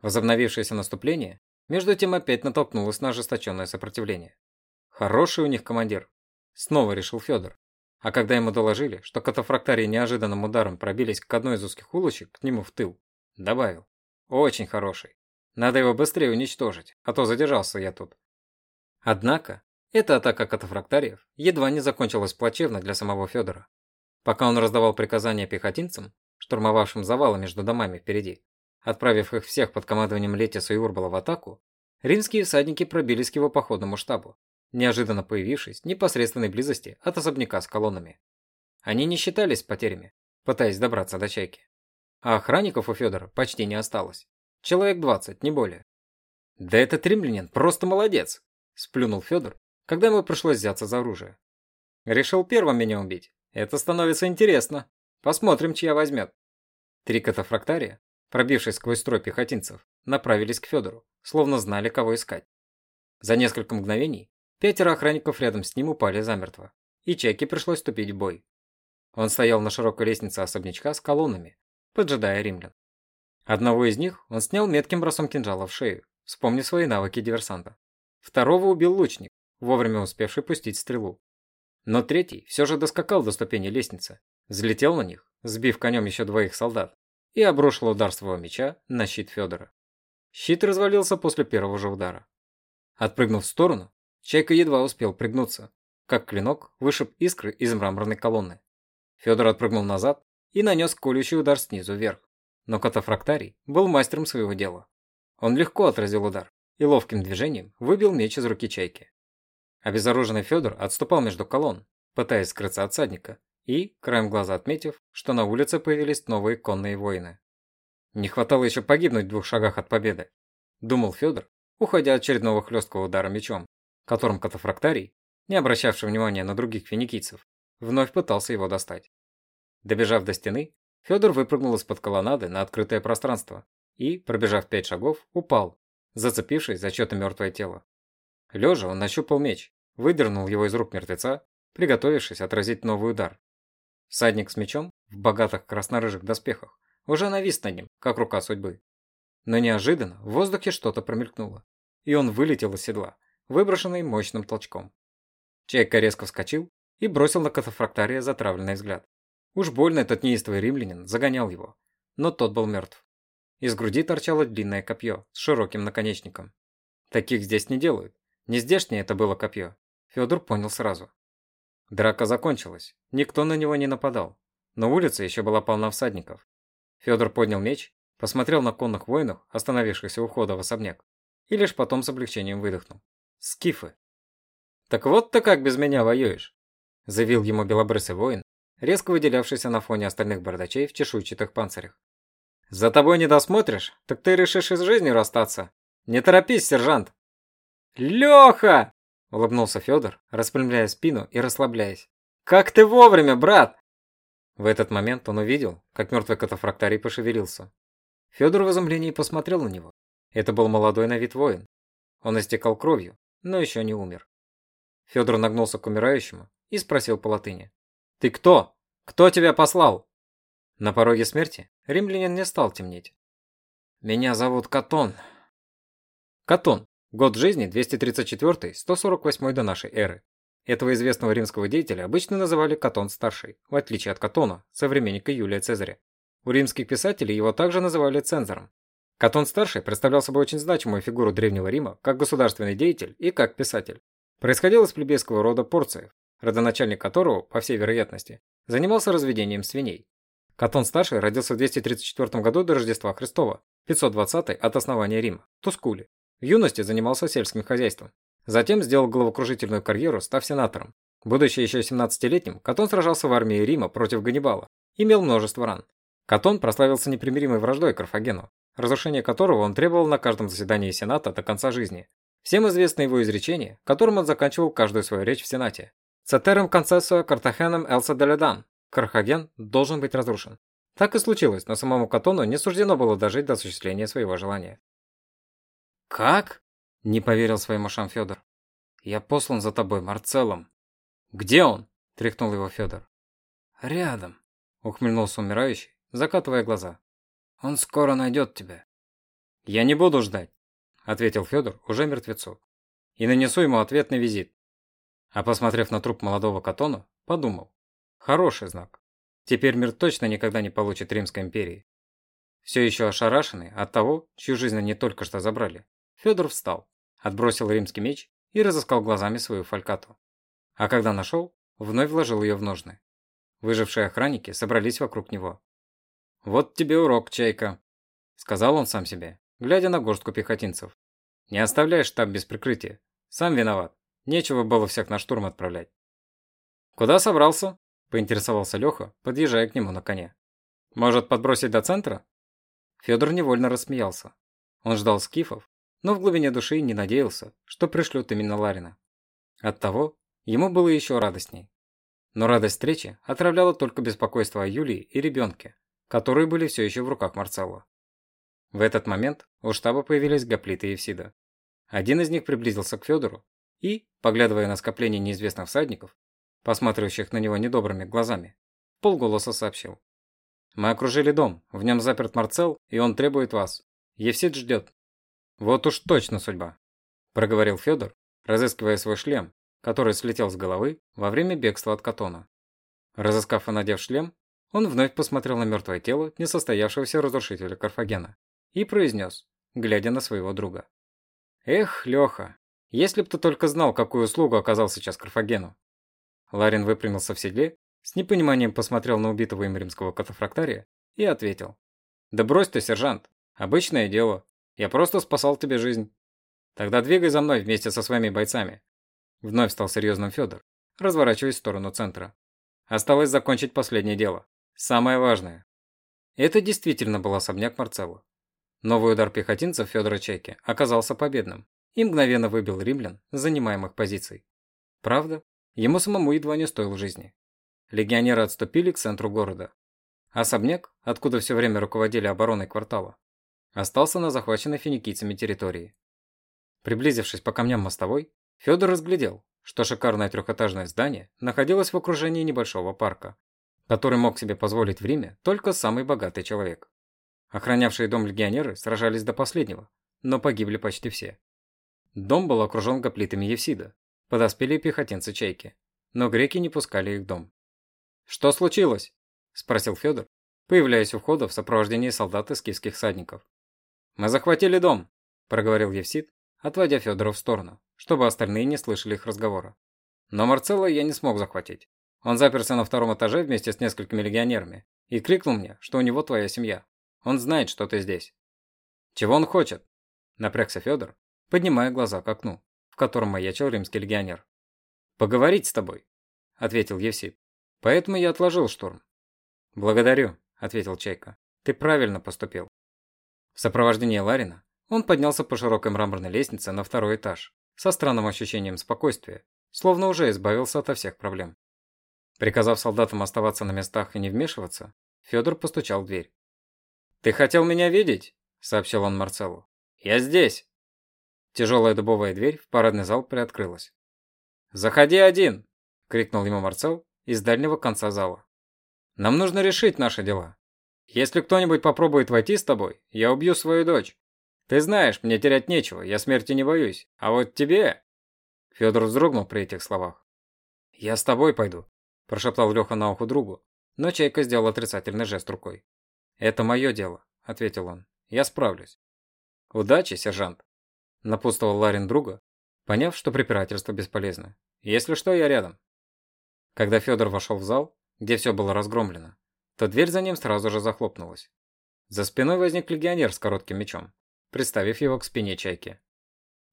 Возобновившееся наступление, между тем опять натолкнулось на ожесточенное сопротивление. Хороший у них командир, снова решил Федор. А когда ему доложили, что катафрактарии неожиданным ударом пробились к одной из узких улочек к нему в тыл, добавил. Очень хороший. Надо его быстрее уничтожить, а то задержался я тут. Однако, эта атака катафрактариев едва не закончилась плачевно для самого Федора. Пока он раздавал приказания пехотинцам, штурмовавшим завалы между домами впереди, отправив их всех под командованием Летиса и Урбала в атаку, римские всадники пробились к его походному штабу, неожиданно появившись в непосредственной близости от особняка с колоннами. Они не считались потерями, пытаясь добраться до Чайки. А охранников у Федора почти не осталось. Человек 20, не более. «Да этот римлянин просто молодец!» – сплюнул Федор, когда ему пришлось взяться за оружие. «Решил первым меня убить. Это становится интересно. Посмотрим, чья возьмет». Три катафрактария, пробившись сквозь строй пехотинцев, направились к Федору, словно знали, кого искать. За несколько мгновений Пятеро охранников рядом с ним упали замертво, и Чайке пришлось вступить в бой. Он стоял на широкой лестнице особнячка с колоннами, поджидая римлян. Одного из них он снял метким бросом кинжала в шею, вспомнив свои навыки диверсанта. Второго убил лучник, вовремя успевший пустить стрелу. Но третий все же доскакал до ступени лестницы, взлетел на них, сбив конем еще двоих солдат, и обрушил удар своего меча на щит Федора. Щит развалился после первого же удара. Отпрыгнув в сторону, Чайка едва успел пригнуться, как клинок вышиб искры из мраморной колонны. Федор отпрыгнул назад и нанес колющий удар снизу вверх. Но катафрактарий был мастером своего дела. Он легко отразил удар и ловким движением выбил меч из руки Чайки. Обезоруженный Федор отступал между колонн, пытаясь скрыться от садника, и, краем глаза отметив, что на улице появились новые конные воины. Не хватало еще погибнуть в двух шагах от победы, думал Федор, уходя от очередного хлесткого удара мечом которым катафрактарий, не обращавший внимания на других финикийцев, вновь пытался его достать. Добежав до стены, Федор выпрыгнул из-под колоннады на открытое пространство и, пробежав пять шагов, упал, зацепившись за чьё-то мертвое тело. Лежа он нащупал меч, выдернул его из рук мертвеца, приготовившись отразить новый удар. Всадник с мечом в богатых краснорыжих доспехах уже навис над ним, как рука судьбы. Но неожиданно в воздухе что-то промелькнуло, и он вылетел из седла, выброшенный мощным толчком. Чайка резко вскочил и бросил на катафрактария затравленный взгляд. Уж больно этот неистовый римлянин загонял его, но тот был мертв. Из груди торчало длинное копье с широким наконечником. Таких здесь не делают. Не здешнее это было копье. Федор понял сразу. Драка закончилась. Никто на него не нападал. Но улица еще была полна всадников. Федор поднял меч, посмотрел на конных воинов, остановившихся у входа в особняк, и лишь потом с облегчением выдохнул скифы. «Так вот ты как без меня воюешь», – заявил ему белобрысый воин, резко выделявшийся на фоне остальных бардачей в чешуйчатых панцирях. «За тобой не досмотришь, так ты решишь из жизни расстаться. Не торопись, сержант!» «Леха!» – улыбнулся Федор, распрямляя спину и расслабляясь. «Как ты вовремя, брат!» В этот момент он увидел, как мертвый катафрактарий пошевелился. Федор в изумлении посмотрел на него. Это был молодой на вид воин. Он истекал кровью, но еще не умер. Федор нагнулся к умирающему и спросил по латыни. «Ты кто? Кто тебя послал?» На пороге смерти римлянин не стал темнеть. «Меня зовут Катон». Катон. Год жизни 234-148 до нашей эры. Этого известного римского деятеля обычно называли Катон-старший, в отличие от Катона, современника Юлия Цезаря. У римских писателей его также называли цензором. Катон-старший представлял собой очень значимую фигуру Древнего Рима как государственный деятель и как писатель. Происходил из плебейского рода Порциев, родоначальник которого, по всей вероятности, занимался разведением свиней. Катон-старший родился в 234 году до Рождества Христова, 520 от основания Рима, Тускуле. В юности занимался сельским хозяйством. Затем сделал головокружительную карьеру, став сенатором. Будучи еще 17-летним, Катон сражался в армии Рима против Ганнибала. Имел множество ран. Катон прославился непримиримой враждой Карфагену, разрушение которого он требовал на каждом заседании Сената до конца жизни. Всем известно его изречение, которым он заканчивал каждую свою речь в Сенате. «Цетерем концессуа Картахеном Элса Деледан» Кархаген должен быть разрушен. Так и случилось, но самому Катону не суждено было дожить до осуществления своего желания. «Как?» – не поверил своим ушам Федор. «Я послан за тобой, Марцеллом». «Где он?» – тряхнул его Федор. «Рядом», – ухмыльнулся умирающий, закатывая глаза. «Он скоро найдет тебя». «Я не буду ждать», – ответил Федор уже мертвецу. «И нанесу ему ответный визит». А посмотрев на труп молодого Катона, подумал. Хороший знак. Теперь мир точно никогда не получит Римской империи. Все еще ошарашенный от того, чью жизнь они только что забрали, Федор встал, отбросил римский меч и разыскал глазами свою фалькату. А когда нашел, вновь вложил ее в ножны. Выжившие охранники собрались вокруг него. «Вот тебе урок, Чайка», – сказал он сам себе, глядя на горстку пехотинцев. «Не оставляй штаб без прикрытия. Сам виноват. Нечего было всех на штурм отправлять». «Куда собрался?» – поинтересовался Леха, подъезжая к нему на коне. «Может, подбросить до центра?» Федор невольно рассмеялся. Он ждал скифов, но в глубине души не надеялся, что пришлют именно Ларина. Оттого ему было еще радостней. Но радость встречи отравляла только беспокойство о Юлии и ребенке, которые были все еще в руках Марцелла. В этот момент у штаба появились Гоплита и Евсида. Один из них приблизился к Федору и, поглядывая на скопление неизвестных всадников, посматривающих на него недобрыми глазами, полголоса сообщил. «Мы окружили дом, в нем заперт Марцел, и он требует вас. Евсид ждет». «Вот уж точно судьба», – проговорил Федор, разыскивая свой шлем, который слетел с головы во время бегства от Катона. Разыскав и надев шлем, он вновь посмотрел на мертвое тело несостоявшегося разрушителя Карфагена и произнес, глядя на своего друга. «Эх, Леха, если б ты только знал, какую услугу оказал сейчас Карфагену!» Ларин выпрямился в седле, с непониманием посмотрел на убитого им римского катафрактария и ответил. «Да брось ты, сержант, обычное дело, я просто спасал тебе жизнь. Тогда двигай за мной вместе со своими бойцами. Вновь стал серьезным Федор, разворачиваясь в сторону центра. Осталось закончить последнее дело. Самое важное. Это действительно был особняк Марцелла. Новый удар пехотинцев Федора Чайки оказался победным и мгновенно выбил римлян с занимаемых позиций. Правда, ему самому едва не стоил жизни. Легионеры отступили к центру города. Особняк, откуда все время руководили обороной квартала, остался на захваченной финикийцами территории. Приблизившись по камням мостовой, Федор разглядел, что шикарное трехэтажное здание находилось в окружении небольшого парка, который мог себе позволить в Риме только самый богатый человек. Охранявшие дом легионеры сражались до последнего, но погибли почти все. Дом был окружен гоплитами Евсида, подоспели пехотинцы Чайки, но греки не пускали их в дом. «Что случилось?» – спросил Федор, появляясь у входа в сопровождении солдат и скифских садников. «Мы захватили дом», – проговорил Евсид, отводя Федора в сторону, чтобы остальные не слышали их разговора. «Но Марцелла я не смог захватить. Он заперся на втором этаже вместе с несколькими легионерами и крикнул мне, что у него твоя семья. Он знает, что ты здесь». «Чего он хочет?» – напрягся Федор, поднимая глаза к окну, в котором маячил римский легионер. «Поговорить с тобой», – ответил Евсид. «Поэтому я отложил штурм». «Благодарю», – ответил Чайка. «Ты правильно поступил. В сопровождении Ларина он поднялся по широкой мраморной лестнице на второй этаж, со странным ощущением спокойствия, словно уже избавился ото всех проблем. Приказав солдатам оставаться на местах и не вмешиваться, Федор постучал в дверь. «Ты хотел меня видеть?» – сообщил он Марцеллу. «Я здесь!» Тяжелая дубовая дверь в парадный зал приоткрылась. «Заходи один!» – крикнул ему Марцел из дальнего конца зала. «Нам нужно решить наши дела. Если кто-нибудь попробует войти с тобой, я убью свою дочь. Ты знаешь, мне терять нечего, я смерти не боюсь. А вот тебе...» Федор вздрогнул при этих словах. «Я с тобой пойду», – прошептал Леха на ухо другу, но Чайка сделал отрицательный жест рукой. «Это мое дело», – ответил он. «Я справлюсь». «Удачи, сержант», – напутствовал Ларин друга, поняв, что препирательство бесполезно. «Если что, я рядом». Когда Федор вошел в зал, где все было разгромлено, то дверь за ним сразу же захлопнулась. За спиной возник легионер с коротким мечом, приставив его к спине чайки.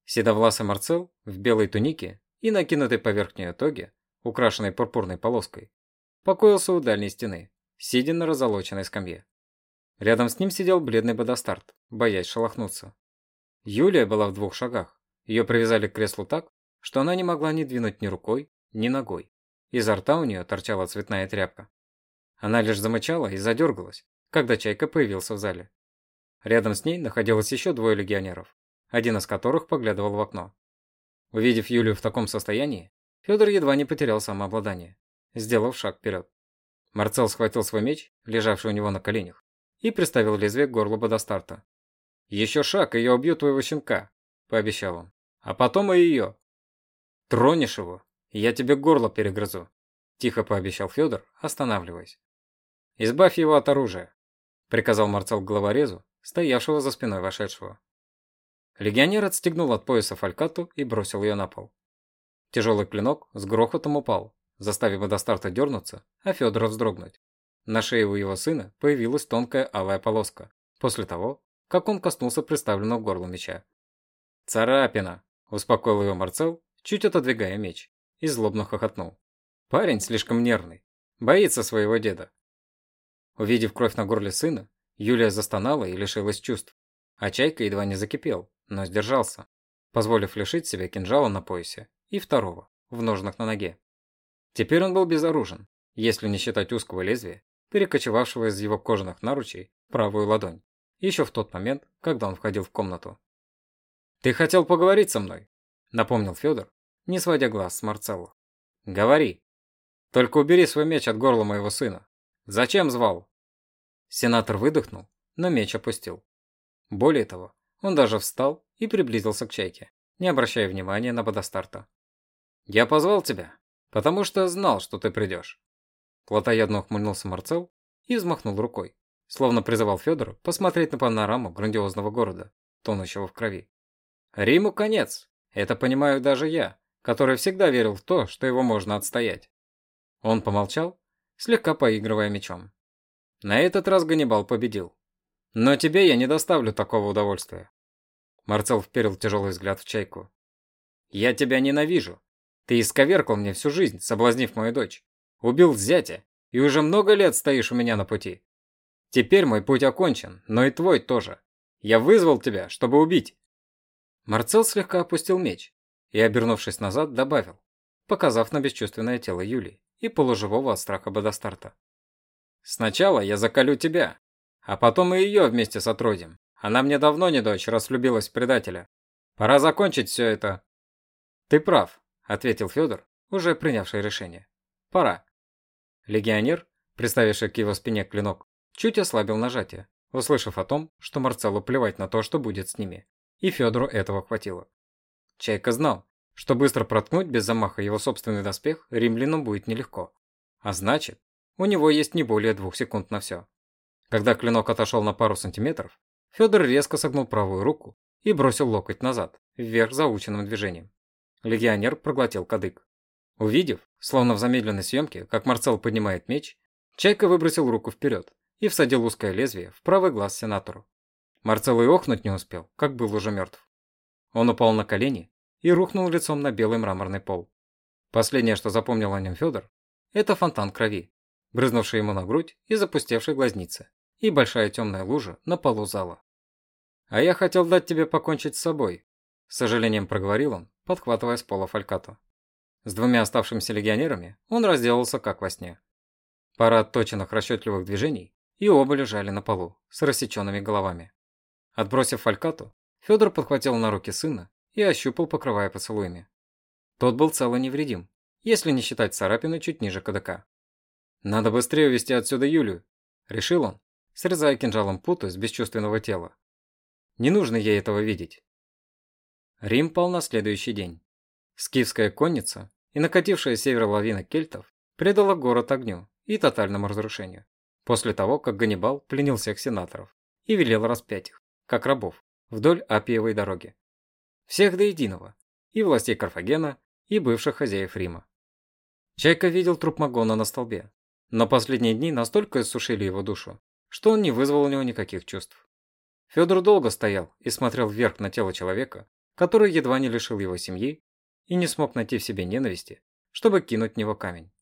Седовласый Марцел в белой тунике и накинутой поверх нее тоге, украшенной пурпурной полоской, покоился у дальней стены, сидя на разолоченной скамье. Рядом с ним сидел бледный бодостарт, боясь шелохнуться. Юлия была в двух шагах, Ее привязали к креслу так, что она не могла ни двинуть ни рукой, ни ногой. Изо рта у нее торчала цветная тряпка. Она лишь замычала и задергалась, когда Чайка появился в зале. Рядом с ней находилось еще двое легионеров, один из которых поглядывал в окно. Увидев Юлию в таком состоянии, Федор едва не потерял самообладание, сделав шаг вперед. Марцел схватил свой меч, лежавший у него на коленях, и приставил лезвие к горлу Бодостарта. «Еще шаг, и я убью твоего щенка», – пообещал он. «А потом и ее». «Тронешь его, я тебе горло перегрызу», – тихо пообещал Федор, останавливаясь. «Избавь его от оружия», – приказал Марцел главорезу, стоявшего за спиной вошедшего. Легионер отстегнул от пояса фалькату и бросил ее на пол. Тяжелый клинок с грохотом упал, заставив Водостарта дернуться, а Федора вздрогнуть. На шее у его сына появилась тонкая алая полоска, после того, как он коснулся приставленного к горлу меча. «Царапина!» – успокоил его Марцел, чуть отодвигая меч, и злобно хохотнул. «Парень слишком нервный, боится своего деда». Увидев кровь на горле сына, Юлия застонала и лишилась чувств, а Чайка едва не закипел, но сдержался, позволив лишить себя кинжала на поясе и второго, в ножнах на ноге. Теперь он был безоружен, если не считать узкого лезвия, перекочевавшего из его кожаных наручей правую ладонь, еще в тот момент, когда он входил в комнату. «Ты хотел поговорить со мной?» – напомнил Федор, не сводя глаз с Марцелло. «Говори. Только убери свой меч от горла моего сына. Зачем звал?» Сенатор выдохнул, но меч опустил. Более того, он даже встал и приблизился к чайке, не обращая внимания на Бодостарта. «Я позвал тебя, потому что знал, что ты придешь». Плотоядно ухмыльнулся Марцел и взмахнул рукой, словно призывал Федора посмотреть на панораму грандиозного города, тонущего в крови. «Риму конец, это понимаю даже я, который всегда верил в то, что его можно отстоять». Он помолчал, слегка поигрывая мечом. На этот раз Ганнибал победил. Но тебе я не доставлю такого удовольствия. Марцел вперил тяжелый взгляд в чайку. Я тебя ненавижу. Ты исковеркал мне всю жизнь, соблазнив мою дочь. Убил зятя, и уже много лет стоишь у меня на пути. Теперь мой путь окончен, но и твой тоже. Я вызвал тебя, чтобы убить. Марцел слегка опустил меч и, обернувшись назад, добавил, показав на бесчувственное тело Юли и полуживого от страха Бодостарта. «Сначала я закалю тебя, а потом и ее вместе с отродьем. Она мне давно не дочь, раз предателя. Пора закончить все это. Ты прав, ответил Федор, уже принявший решение. Пора. Легионер, приставивший к его спине клинок, чуть ослабил нажатие, услышав о том, что Марцеллу плевать на то, что будет с ними. И Федору этого хватило. Чайка знал, что быстро проткнуть без замаха его собственный доспех римлянам будет нелегко. А значит, у него есть не более двух секунд на все. Когда клинок отошел на пару сантиметров, Федор резко согнул правую руку и бросил локоть назад, вверх заученным движением. Легионер проглотил кадык. Увидев, словно в замедленной съемке, как Марцел поднимает меч, Чайка выбросил руку вперед и всадил узкое лезвие в правый глаз сенатору. Марцел и охнуть не успел, как был уже мертв. Он упал на колени и рухнул лицом на белый мраморный пол. Последнее, что запомнил о нем Федор, это фонтан крови, брызнувший ему на грудь и запустевший глазницы и большая темная лужа на полу зала. «А я хотел дать тебе покончить с собой», – с сожалением проговорил он, подхватывая с пола фалькату. С двумя оставшимися легионерами он разделался как во сне. Пара отточенных расчетливых движений, и оба лежали на полу, с рассеченными головами. Отбросив фалькату, Федор подхватил на руки сына и ощупал, покрывая поцелуями. Тот был цел и невредим, если не считать царапины чуть ниже КДК. «Надо быстрее увезти отсюда Юлию», – решил он, срезая кинжалом путы с бесчувственного тела. Не нужно ей этого видеть. Рим пал на следующий день. Скифская конница и накатившая с севера лавина кельтов предала город огню и тотальному разрушению, после того, как Ганнибал пленил всех сенаторов и велел распять их, как рабов, вдоль Апиевой дороги. Всех до единого, и властей Карфагена, и бывших хозяев Рима. Чайка видел труп Магона на столбе, но последние дни настолько иссушили его душу, что он не вызвал у него никаких чувств. Федор долго стоял и смотрел вверх на тело человека, который едва не лишил его семьи и не смог найти в себе ненависти, чтобы кинуть в него камень.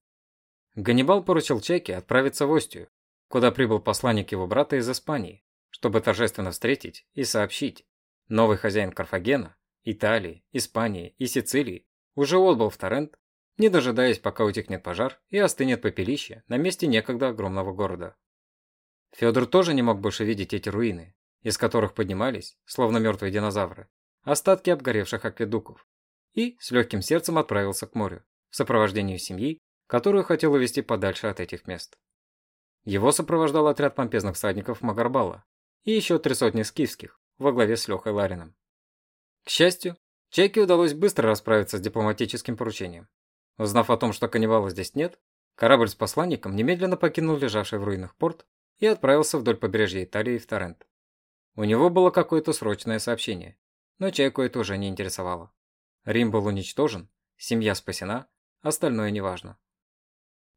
Ганнибал поручил Чайке отправиться в Остию, куда прибыл посланник его брата из Испании, чтобы торжественно встретить и сообщить. Новый хозяин Карфагена Италии, Испании и Сицилии, уже отбыл в Торрент, не дожидаясь, пока утихнет пожар и остынет попелище на месте некогда огромного города. Федор тоже не мог больше видеть эти руины, из которых поднимались, словно мертвые динозавры, остатки обгоревших акведуков, и с легким сердцем отправился к морю, в сопровождении семьи, которую хотел увезти подальше от этих мест. Его сопровождал отряд помпезных всадников Магарбала и еще три сотни скифских во главе с Лехой Ларином. К счастью, Чайке удалось быстро расправиться с дипломатическим поручением. Узнав о том, что каннибала здесь нет, корабль с посланником немедленно покинул лежавший в руинах порт и отправился вдоль побережья Италии в Торрент. У него было какое-то срочное сообщение, но Чайку это уже не интересовало. Рим был уничтожен, семья спасена, остальное неважно.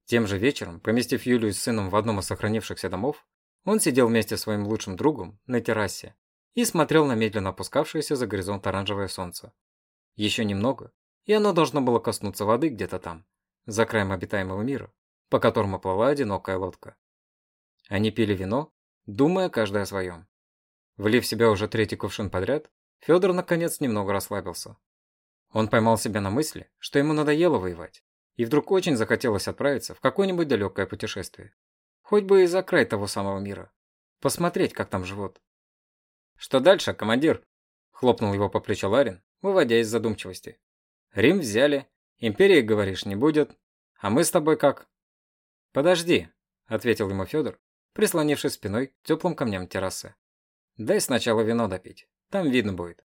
Тем же вечером, поместив Юлию с сыном в одном из сохранившихся домов, он сидел вместе с своим лучшим другом на террасе и смотрел на медленно опускавшееся за горизонт оранжевое солнце. Еще немного, и оно должно было коснуться воды где-то там, за краем обитаемого мира, по которому плыла одинокая лодка. Они пили вино, думая каждый о своем. Влив себя уже третий кувшин подряд, Федор наконец немного расслабился. Он поймал себя на мысли, что ему надоело воевать, и вдруг очень захотелось отправиться в какое-нибудь далекое путешествие. Хоть бы и за край того самого мира. Посмотреть, как там живут. «Что дальше, командир?» – хлопнул его по плечу Ларин, выводя из задумчивости. «Рим взяли, империи, говоришь, не будет, а мы с тобой как?» «Подожди», – ответил ему Федор, прислонившись спиной к теплым камням террасы. «Дай сначала вино допить, там видно будет».